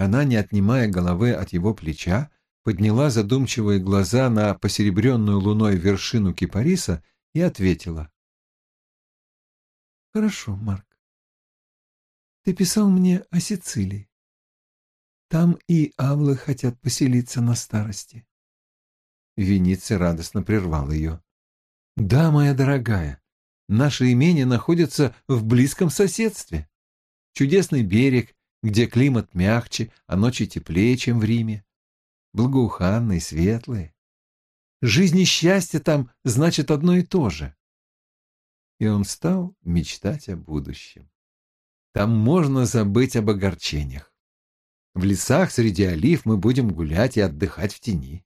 Она, не отнимая головы от его плеча, подняла задумчивые глаза на посеребренную луной вершину кипариса и ответила. «Хорошо, Марк. Ты писал мне о Сицилии. Там и авлы хотят поселиться на старости». Вениций радостно прервал ее. «Да, моя дорогая, наше имение находится в близком соседстве. Чудесный берег, где климат мягче, а ночи теплее, чем в Риме благоуханные, светлые. Жизнь и счастье там значит одно и то же. И он стал мечтать о будущем. Там можно забыть об огорчениях. В лесах среди олив мы будем гулять и отдыхать в тени.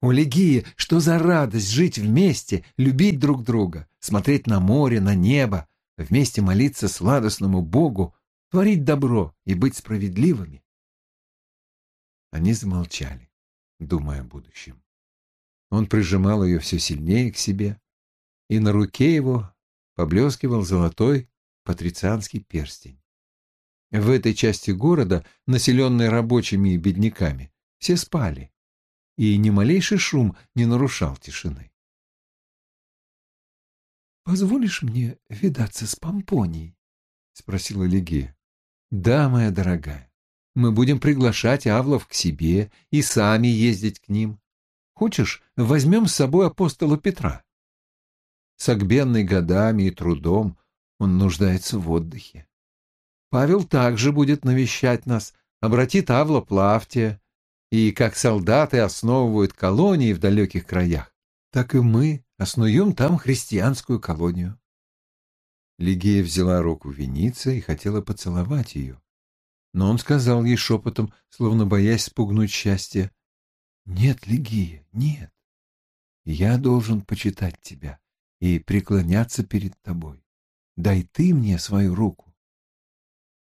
У Легии, что за радость жить вместе, любить друг друга, смотреть на море, на небо, вместе молиться сладостному Богу, творить добро и быть справедливыми. Они замолчали думая о будущем. Он прижимал ее все сильнее к себе, и на руке его поблескивал золотой патрицианский перстень. В этой части города, населенной рабочими и бедняками, все спали, и ни малейший шум не нарушал тишины. «Позволишь мне видаться с Помпонией?» — спросила Легия. «Да, моя дорогая. Мы будем приглашать Авлов к себе и сами ездить к ним. Хочешь, возьмем с собой апостола Петра? Согбенный годами и трудом, он нуждается в отдыхе. Павел также будет навещать нас, обратит Авла Плавтия, и как солдаты основывают колонии в далеких краях, так и мы основем там христианскую колонию. Лигея взяла руку Веница и хотела поцеловать ее но он сказал ей шепотом, словно боясь спугнуть счастье, «Нет, Лигия, нет. Я должен почитать тебя и преклоняться перед тобой. Дай ты мне свою руку.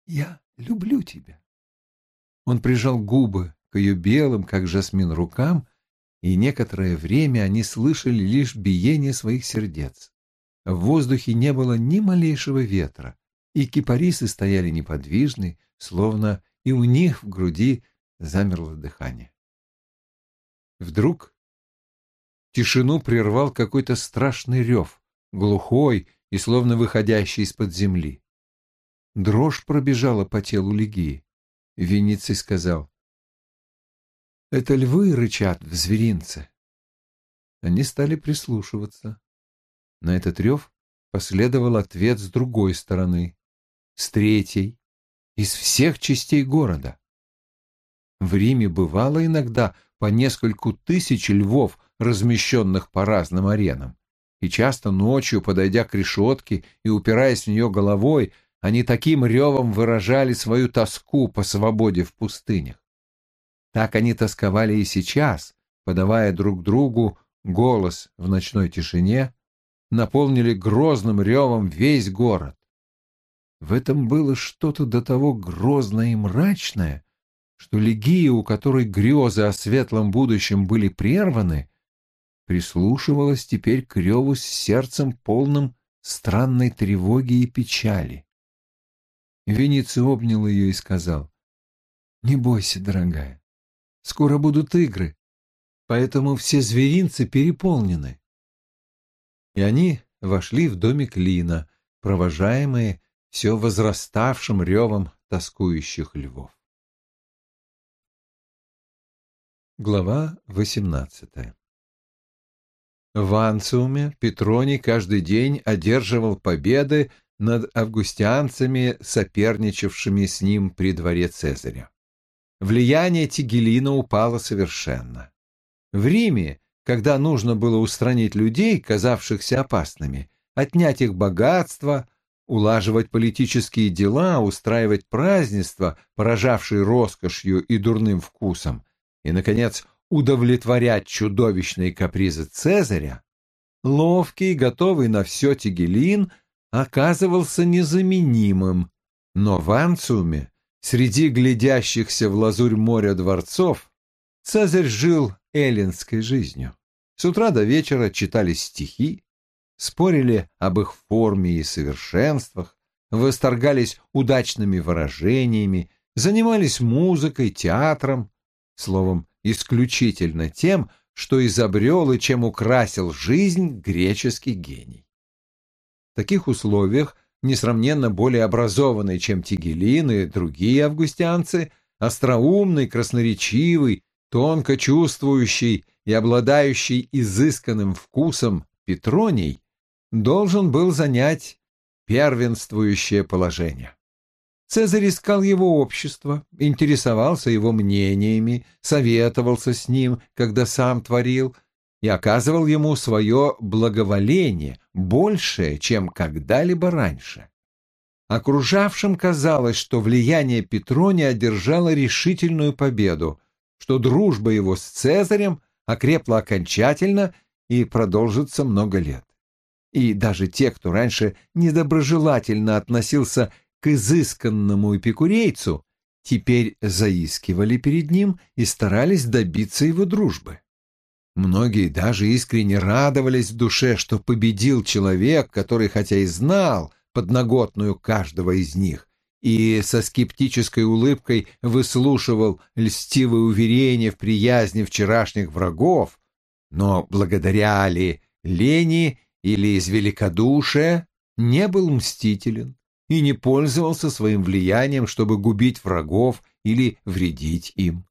Я люблю тебя». Он прижал губы к ее белым, как жасмин, рукам, и некоторое время они слышали лишь биение своих сердец. В воздухе не было ни малейшего ветра, и кипарисы стояли неподвижные, словно и у них в груди замерло дыхание. Вдруг тишину прервал какой-то страшный рев, глухой и словно выходящий из-под земли. Дрожь пробежала по телу Легии. Вениций сказал, «Это львы рычат в зверинце». Они стали прислушиваться. На этот рев последовал ответ с другой стороны, с третьей, из всех частей города. В Риме бывало иногда по нескольку тысяч львов, размещенных по разным аренам, и часто ночью, подойдя к решетке и упираясь в нее головой, они таким ревом выражали свою тоску по свободе в пустынях. Так они тосковали и сейчас, подавая друг другу голос в ночной тишине, наполнили грозным ревом весь город. В этом было что-то до того грозное и мрачное, что Легия, у которой грезы о светлом будущем были прерваны, прислушивалась теперь к реву с сердцем полным странной тревоги и печали. Вениций обнял ее и сказал, «Не бойся, дорогая, скоро будут игры, поэтому все зверинцы переполнены». И они вошли в домик Лина, провожаемые все возраставшим ревом тоскующих львов. Глава восемнадцатая В Анциуме Петроний каждый день одерживал победы над августианцами, соперничавшими с ним при дворе Цезаря. Влияние Тигелина упало совершенно. В Риме, когда нужно было устранить людей, казавшихся опасными, отнять их богатство, улаживать политические дела, устраивать празднества, поражавшие роскошью и дурным вкусом, и, наконец, удовлетворять чудовищные капризы Цезаря, ловкий, готовый на все Тигелин оказывался незаменимым, но в Анциуме, среди глядящихся в лазурь моря дворцов, Цезарь жил эллинской жизнью. С утра до вечера читали стихи, спорили об их форме и совершенствах, восторгались удачными выражениями, занимались музыкой, театром, словом, исключительно тем, что изобрел и чем украсил жизнь греческий гений. В таких условиях несравненно более образованный, чем Тигелин и другие августианцы, остроумный, красноречивый, тонко чувствующий и обладающий изысканным вкусом Петроний, должен был занять первенствующее положение. Цезарь искал его общество, интересовался его мнениями, советовался с ним, когда сам творил, и оказывал ему свое благоволение, большее, чем когда-либо раньше. Окружавшим казалось, что влияние Петрония одержало решительную победу, что дружба его с Цезарем окрепла окончательно и продолжится много лет. И даже те, кто раньше недоброжелательно относился к изысканному эпикурейцу, теперь заискивали перед ним и старались добиться его дружбы. Многие даже искренне радовались в душе, что победил человек, который хотя и знал подноготную каждого из них, и со скептической улыбкой выслушивал льстивые уверения в приязни вчерашних врагов, но благодаря ли лени или из великодушия не был мстителен и не пользовался своим влиянием, чтобы губить врагов или вредить им.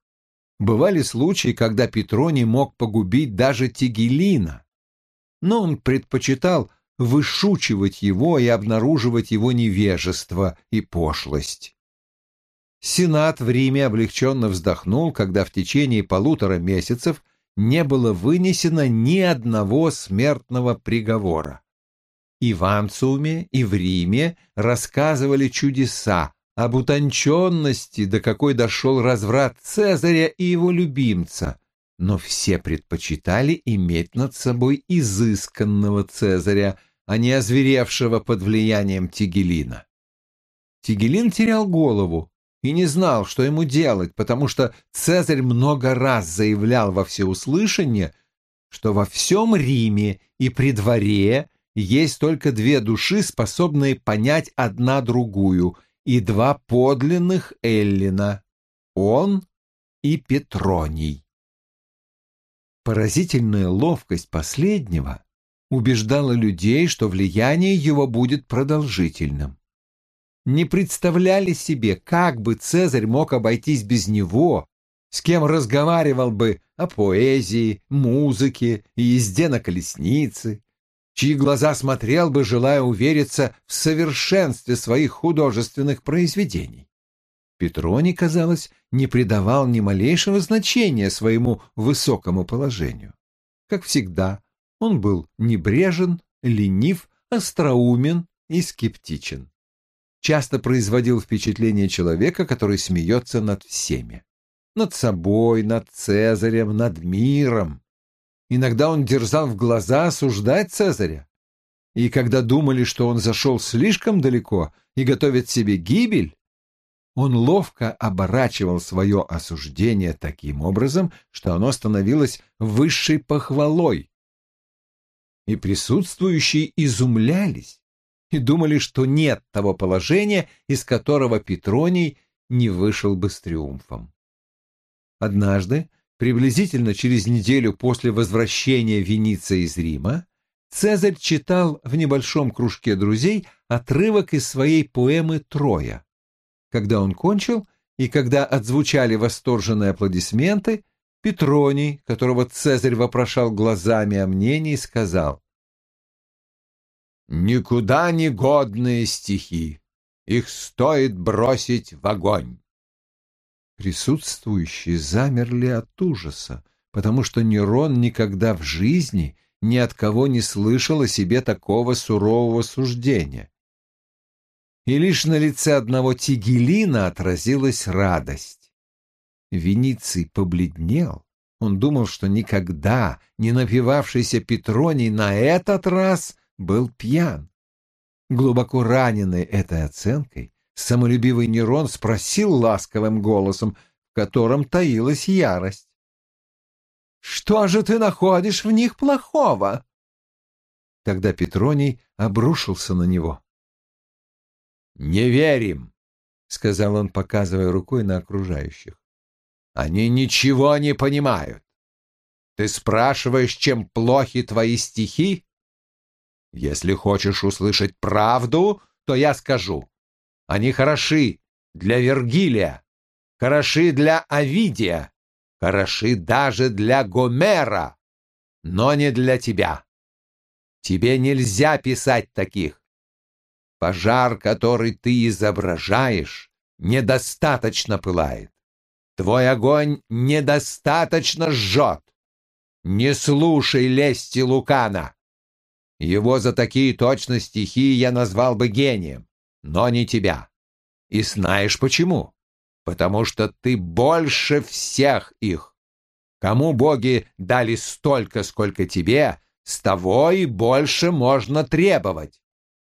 Бывали случаи, когда Петроний мог погубить даже Тигелина, но он предпочитал вышучивать его и обнаруживать его невежество и пошлость. Сенат в Риме облегченно вздохнул, когда в течение полутора месяцев не было вынесено ни одного смертного приговора. И в Анциуме, и в Риме рассказывали чудеса об утонченности, до какой дошел разврат Цезаря и его любимца, но все предпочитали иметь над собой изысканного Цезаря, а не озверевшего под влиянием Тигелина. Тигелин терял голову и не знал, что ему делать, потому что Цезарь много раз заявлял во всеуслышание, что во всем Риме и при дворе есть только две души, способные понять одна другую, и два подлинных Эллина — он и Петроний. Поразительная ловкость последнего убеждала людей, что влияние его будет продолжительным. Не представляли себе, как бы Цезарь мог обойтись без него, с кем разговаривал бы о поэзии, музыке и езде на колеснице, чьи глаза смотрел бы, желая увериться в совершенстве своих художественных произведений. Петроний, казалось, не придавал ни малейшего значения своему высокому положению. Как всегда, он был небрежен, ленив, остроумен и скептичен. Часто производил впечатление человека, который смеется над всеми. Над собой, над Цезарем, над миром. Иногда он дерзал в глаза осуждать Цезаря. И когда думали, что он зашел слишком далеко и готовит себе гибель, он ловко оборачивал свое осуждение таким образом, что оно становилось высшей похвалой. И присутствующие изумлялись и думали, что нет того положения, из которого Петроний не вышел бы с триумфом. Однажды Приблизительно через неделю после возвращения Вениция из Рима Цезарь читал в небольшом кружке друзей отрывок из своей поэмы «Троя». Когда он кончил, и когда отзвучали восторженные аплодисменты, Петроний, которого Цезарь вопрошал глазами о мнении, сказал «Никуда не годные стихи, их стоит бросить в огонь». Присутствующие замерли от ужаса, потому что Нерон никогда в жизни ни от кого не слышал о себе такого сурового суждения. И лишь на лице одного Тигелина отразилась радость. Вениций побледнел. Он думал, что никогда не напивавшийся Петроний на этот раз был пьян. Глубоко раненый этой оценкой, Самолюбивый Нерон спросил ласковым голосом, в котором таилась ярость. «Что же ты находишь в них плохого?» Тогда Петроний обрушился на него. «Не верим! — сказал он, показывая рукой на окружающих. «Они ничего не понимают. Ты спрашиваешь, чем плохи твои стихи? Если хочешь услышать правду, то я скажу. Они хороши для Вергилия, хороши для Овидия, хороши даже для Гомера, но не для тебя. Тебе нельзя писать таких. Пожар, который ты изображаешь, недостаточно пылает. Твой огонь недостаточно жжет. Не слушай лести Лукана. Его за такие точно стихи я назвал бы гением, но не тебя. И знаешь почему? Потому что ты больше всех их. Кому боги дали столько, сколько тебе, с того и больше можно требовать.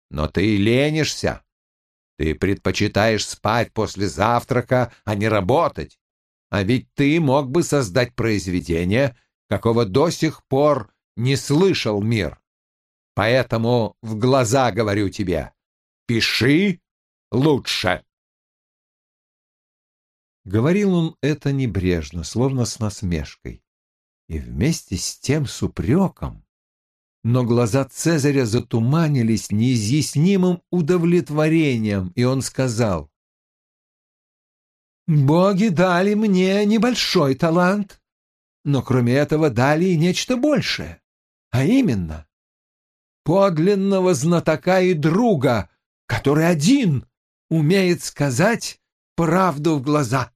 Но ты ленишься. Ты предпочитаешь спать после завтрака, а не работать. А ведь ты мог бы создать произведение, какого до сих пор не слышал мир. Поэтому в глаза говорю тебе, пиши лучше. Говорил он это небрежно, словно с насмешкой, и вместе с тем с упреком. Но глаза Цезаря затуманились неизъяснимым удовлетворением, и он сказал, «Боги дали мне небольшой талант, но кроме этого дали и нечто большее, а именно подлинного знатока и друга, который один умеет сказать правду в глаза.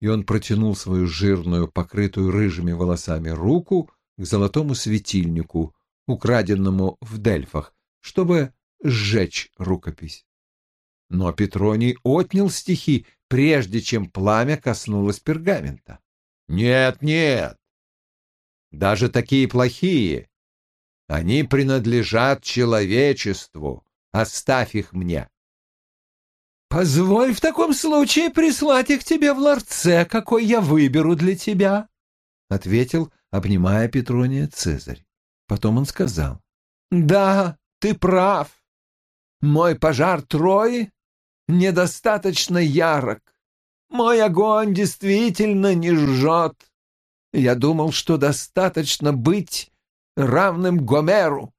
И он протянул свою жирную, покрытую рыжими волосами руку к золотому светильнику, украденному в Дельфах, чтобы сжечь рукопись. Но Петроний отнял стихи, прежде чем пламя коснулось пергамента. «Нет, нет! Даже такие плохие они принадлежат человечеству. Оставь их мне. Позволь в таком случае прислать их тебе в ларце, какой я выберу для тебя, — ответил, обнимая Петрония Цезарь. Потом он сказал. — Да, ты прав. Мой пожар Трои недостаточно ярок. Мой огонь действительно не жжет. Я думал, что достаточно быть равным Гомеру.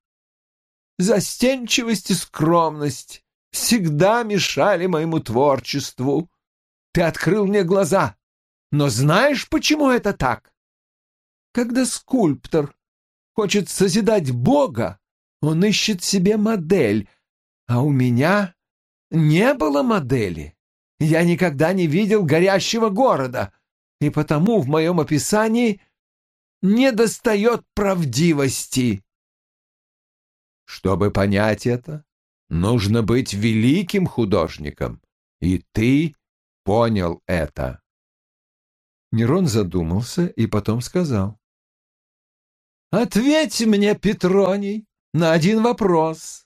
Застенчивость и скромность всегда мешали моему творчеству. Ты открыл мне глаза. Но знаешь, почему это так? Когда скульптор хочет созидать Бога, он ищет себе модель, а у меня не было модели. Я никогда не видел горящего города, и потому в моем описании не достает правдивости. Чтобы понять это, нужно быть великим художником, и ты понял это. Нерон задумался и потом сказал. «Ответь мне, Петроний, на один вопрос.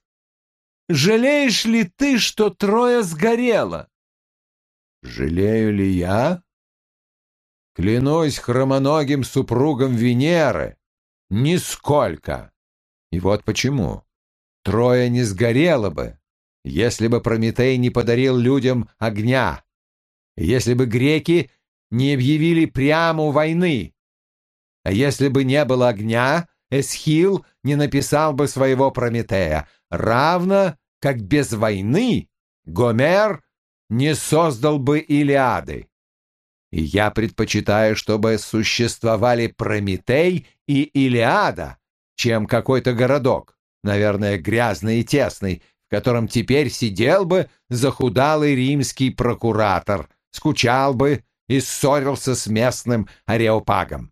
Жалеешь ли ты, что Троя сгорела?» «Жалею ли я?» Клянусь хромоногим супругом Венеры. Нисколько. И вот почему. Трое не сгорело бы, если бы Прометей не подарил людям огня, если бы греки не объявили прямо войны. А если бы не было огня, Эсхил не написал бы своего Прометея, равно как без войны Гомер не создал бы Илиады. И я предпочитаю, чтобы существовали Прометей и Илиада, чем какой-то городок, наверное, грязный и тесный, в котором теперь сидел бы захудалый римский прокуратор, скучал бы и ссорился с местным ареопагом.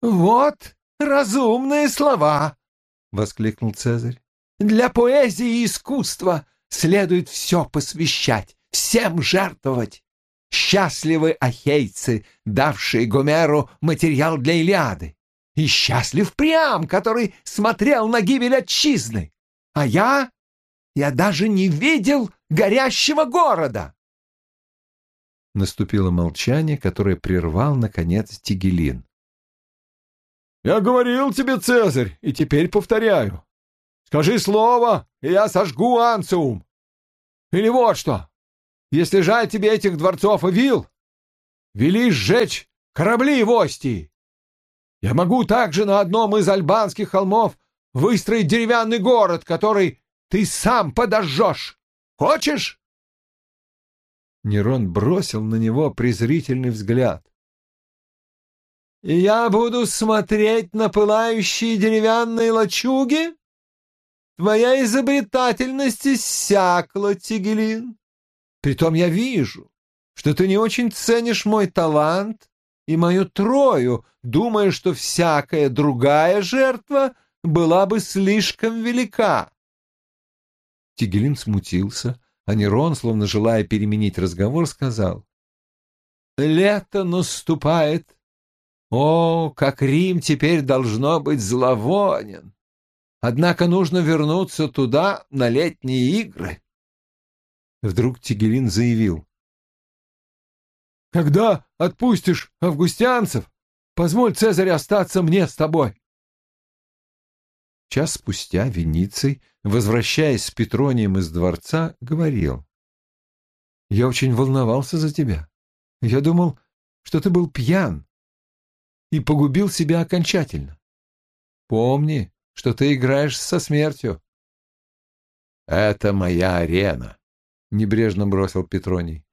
«Вот разумные слова!» — воскликнул Цезарь. «Для поэзии и искусства следует все посвящать, всем жертвовать. Счастливы ахейцы, давшие Гомеру материал для Илиады. И счастлив Приам, который смотрел на гибель отчизны. А я... я даже не видел горящего города. Наступило молчание, которое прервал, наконец, Тигелин. «Я говорил тебе, Цезарь, и теперь повторяю. Скажи слово, и я сожгу Анциум. Или вот что, если жаль тебе этих дворцов и вил, вели сжечь корабли в Остии. Я могу также на одном из альбанских холмов выстроить деревянный город, который ты сам подожжешь. Хочешь?» Нерон бросил на него презрительный взгляд. «И я буду смотреть на пылающие деревянные лачуги? Твоя изобретательность иссякла, Тигелин. Притом я вижу, что ты не очень ценишь мой талант и мою трою, думая, что всякая другая жертва была бы слишком велика. Тигелин смутился, а Нерон, словно желая переменить разговор, сказал. «Лето наступает. О, как Рим теперь должно быть зловонен! Однако нужно вернуться туда на летние игры». Вдруг Тигелин заявил. «Когда отпустишь августянцев, позволь Цезарь остаться мне с тобой». Час спустя Вениций, возвращаясь с Петронием из дворца, говорил. «Я очень волновался за тебя. Я думал, что ты был пьян и погубил себя окончательно. Помни, что ты играешь со смертью». «Это моя арена», — небрежно бросил Петроний.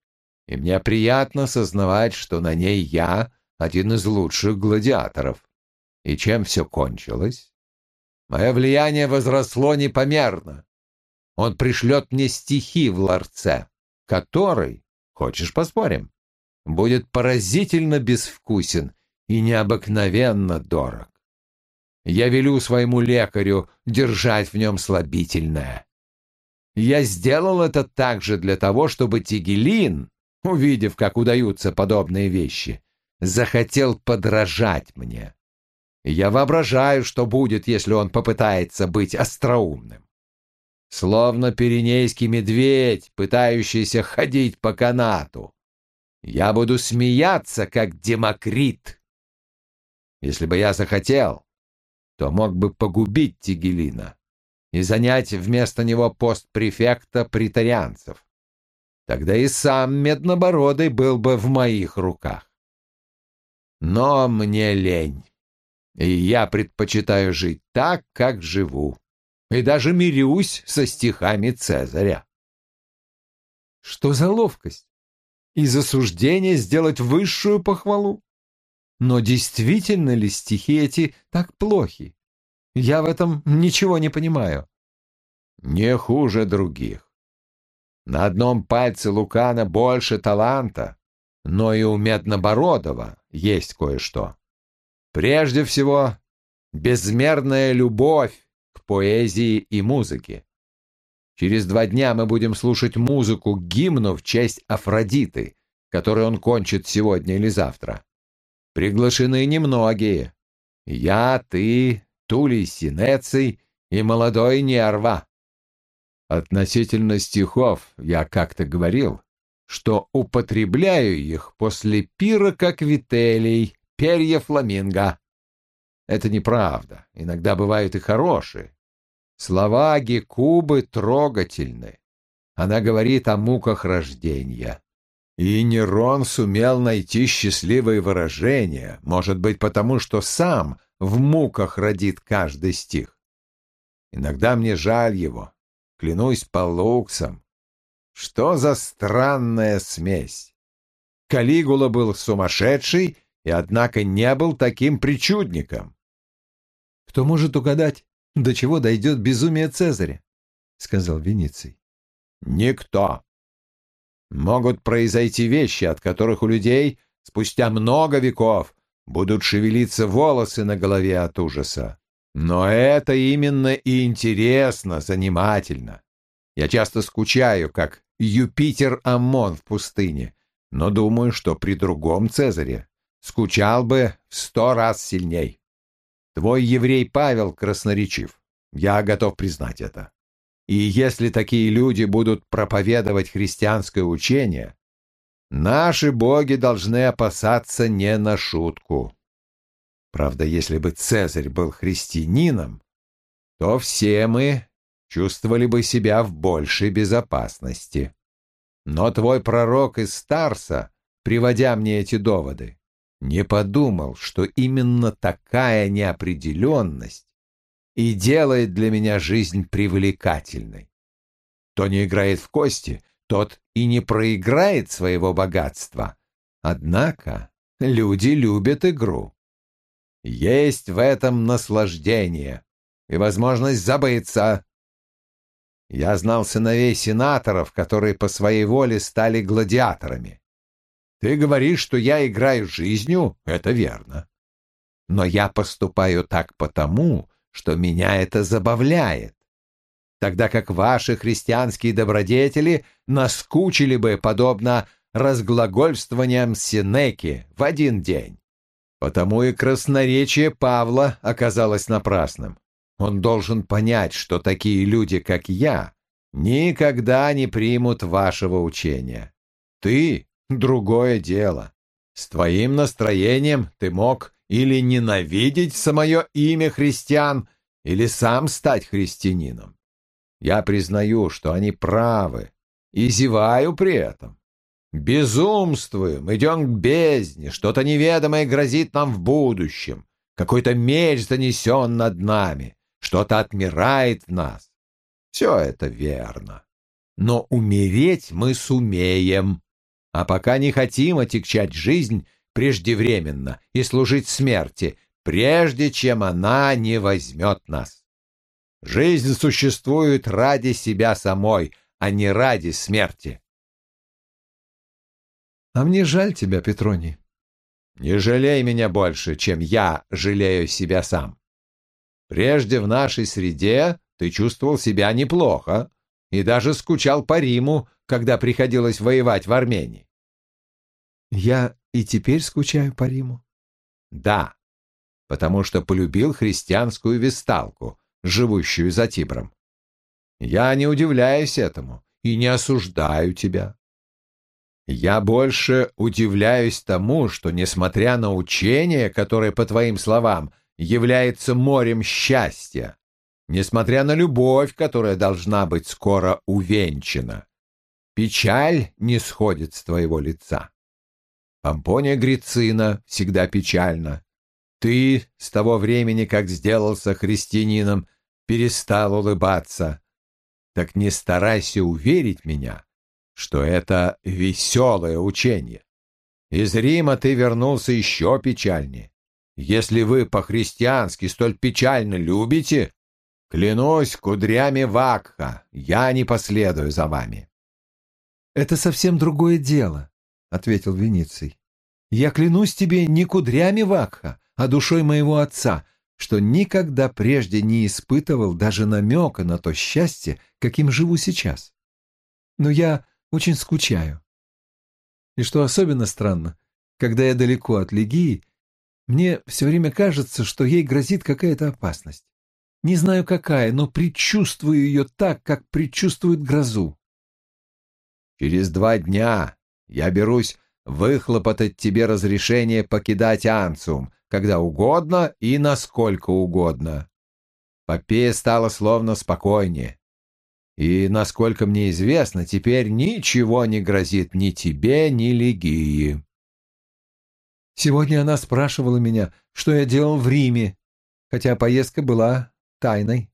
«И мне приятно сознавать, что на ней я один из лучших гладиаторов. И чем все кончилось?» Мое влияние возросло непомерно. Он пришлет мне стихи в ларце, который, хочешь поспорим, будет поразительно безвкусен и необыкновенно дорог. Я велю своему лекарю держать в нем слабительное. Я сделал это также для того, чтобы Тигелин, увидев, как удаются подобные вещи, захотел подражать мне. Я воображаю, что будет, если он попытается быть остроумным. Словно пиренейский медведь, пытающийся ходить по канату. Я буду смеяться, как Демокрит. Если бы я захотел, то мог бы погубить Тигелина и занять вместо него пост префекта притарианцев. Тогда и сам Меднобородый был бы в моих руках. Но мне лень и я предпочитаю жить так, как живу, и даже мирюсь со стихами Цезаря. Что за ловкость? Из осуждения сделать высшую похвалу? Но действительно ли стихи эти так плохи? Я в этом ничего не понимаю. Не хуже других. На одном пальце Лукана больше таланта, но и у Меднобородова есть кое-что. Прежде всего, безмерная любовь к поэзии и музыке. Через два дня мы будем слушать музыку гимну в честь Афродиты, который он кончит сегодня или завтра. Приглашены немногие. Я, ты, Тулей Синеций и молодой Нерва. Относительно стихов я как-то говорил, что употребляю их после пира как вителий, перья фламинго. Это неправда. Иногда бывают и хорошие. Слова Гекубы трогательны. Она говорит о муках рождения. И Нерон сумел найти счастливые выражения, может быть, потому что сам в муках родит каждый стих. Иногда мне жаль его, клянусь по луксам. Что за странная смесь! Калигула был сумасшедший и, однако, не был таким причудником. «Кто может угадать, до чего дойдет безумие Цезаря?» — сказал Вениций. «Никто. Могут произойти вещи, от которых у людей спустя много веков будут шевелиться волосы на голове от ужаса. Но это именно и интересно, занимательно. Я часто скучаю, как Юпитер-Аммон в пустыне, но думаю, что при другом Цезаре скучал бы в сто раз сильней. Твой еврей Павел красноречив. Я готов признать это. И если такие люди будут проповедовать христианское учение, наши боги должны опасаться не на шутку. Правда, если бы Цезарь был христианином, то все мы чувствовали бы себя в большей безопасности. Но твой пророк из Старса, приводя мне эти доводы, не подумал, что именно такая неопределенность и делает для меня жизнь привлекательной. Кто не играет в кости, тот и не проиграет своего богатства. Однако люди любят игру. Есть в этом наслаждение и возможность забыться. Я знал сыновей сенаторов, которые по своей воле стали гладиаторами. Ты говоришь, что я играю жизнью, это верно. Но я поступаю так потому, что меня это забавляет. Тогда как ваши христианские добродетели наскучили бы, подобно разглагольствованиям Синеки в один день. Потому и красноречие Павла оказалось напрасным. Он должен понять, что такие люди, как я, никогда не примут вашего учения. Ты — другое дело. С твоим настроением ты мог или ненавидеть самое имя христиан, или сам стать христианином. Я признаю, что они правы, и зеваю при этом. Безумствуем, идем к бездне, что-то неведомое грозит нам в будущем, какой-то меч занесен над нами, что-то отмирает в нас. Все это верно. Но умереть мы сумеем, а пока не хотим отягчать жизнь преждевременно и служить смерти, прежде чем она не возьмет нас. Жизнь существует ради себя самой, а не ради смерти. А мне жаль тебя, Петроний. Не жалей меня больше, чем я жалею себя сам. Прежде в нашей среде ты чувствовал себя неплохо и даже скучал по Риму, когда приходилось воевать в Армении. Я и теперь скучаю по Риму? Да, потому что полюбил христианскую весталку, живущую за Тибром. Я не удивляюсь этому и не осуждаю тебя. Я больше удивляюсь тому, что, несмотря на учение, которое, по твоим словам, является морем счастья, несмотря на любовь, которая должна быть скоро увенчана, печаль не сходит с твоего лица. Помпония Грицина всегда печальна. Ты с того времени, как сделался христианином, перестал улыбаться. Так не старайся уверить меня, что это веселое учение. Из Рима ты вернулся еще печальнее. Если вы по-христиански столь печально любите, клянусь кудрями Вакха, я не последую за вами. — Это совсем другое дело, — ответил Вениций. — Я клянусь тебе не кудрями Вакха, а душой моего отца, что никогда прежде не испытывал даже намека на то счастье, каким живу сейчас. Но я очень скучаю. И что особенно странно, когда я далеко от Легии, мне все время кажется, что ей грозит какая-то опасность. Не знаю какая, но предчувствую ее так, как предчувствует грозу. Через два дня я берусь выхлопотать тебе разрешение покидать Анциум, когда угодно и насколько угодно. Попея стала словно спокойнее. И, насколько мне известно, теперь ничего не грозит ни тебе, ни Легии. Сегодня она спрашивала меня, что я делал в Риме, хотя поездка была тайной.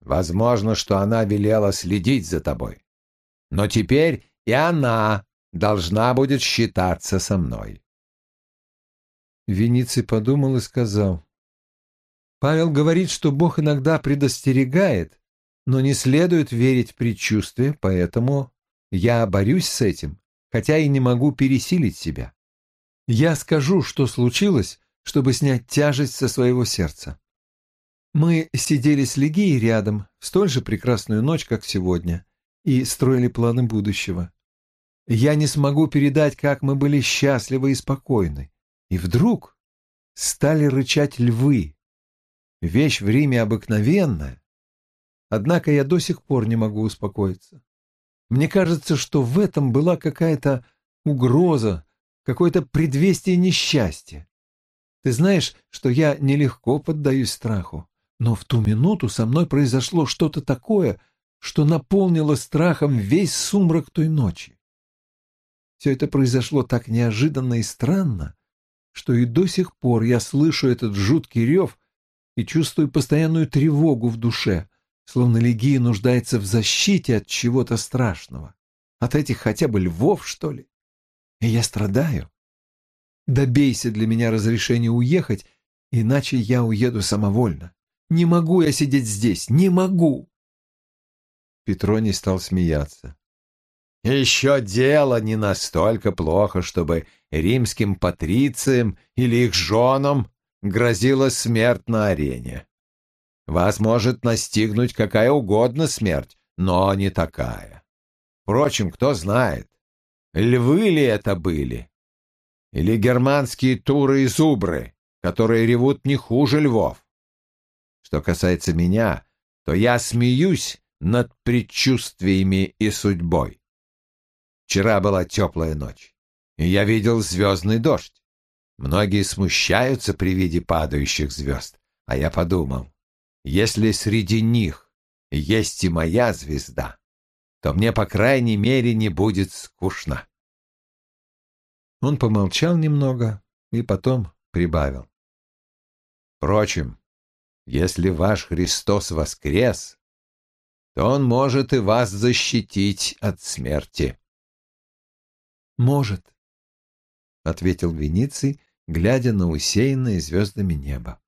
Возможно, что она велела следить за тобой. Но теперь и она должна будет считаться со мной. Вениций подумал и сказал. Павел говорит, что Бог иногда предостерегает, но не следует верить в предчувствие, поэтому я борюсь с этим, хотя и не могу пересилить себя. Я скажу, что случилось, чтобы снять тяжесть со своего сердца. Мы сидели с Легией рядом в столь же прекрасную ночь, как сегодня, и строили планы будущего. Я не смогу передать, как мы были счастливы и спокойны. И вдруг стали рычать львы. Вещь в Риме обыкновенная, Однако я до сих пор не могу успокоиться. Мне кажется, что в этом была какая-то угроза, какое-то предвестие несчастья. Ты знаешь, что я нелегко поддаюсь страху. Но в ту минуту со мной произошло что-то такое, что наполнило страхом весь сумрак той ночи. Все это произошло так неожиданно и странно, что и до сих пор я слышу этот жуткий рев и чувствую постоянную тревогу в душе, словно Легия нуждается в защите от чего-то страшного. От этих хотя бы львов, что ли? И я страдаю. Добейся для меня разрешения уехать, иначе я уеду самовольно. Не могу я сидеть здесь, не могу. Петроний стал смеяться. Еще дело не настолько плохо, чтобы римским патрициям или их женам грозила смерть на арене. Вас может настигнуть какая угодно смерть, но не такая. Впрочем, кто знает, львы ли это были? Или германские туры и зубры, которые ревут не хуже львов? Что касается меня, то я смеюсь над предчувствиями и судьбой. Вчера была теплая ночь, и я видел звездный дождь. Многие смущаются при виде падающих звезд, а я подумал, если среди них есть и моя звезда, то мне, по крайней мере, не будет скучно. Он помолчал немного и потом прибавил. Впрочем, если ваш Христос воскрес, то он может и вас защитить от смерти. «Может», — ответил Вениций, глядя на усеянное звездами небо.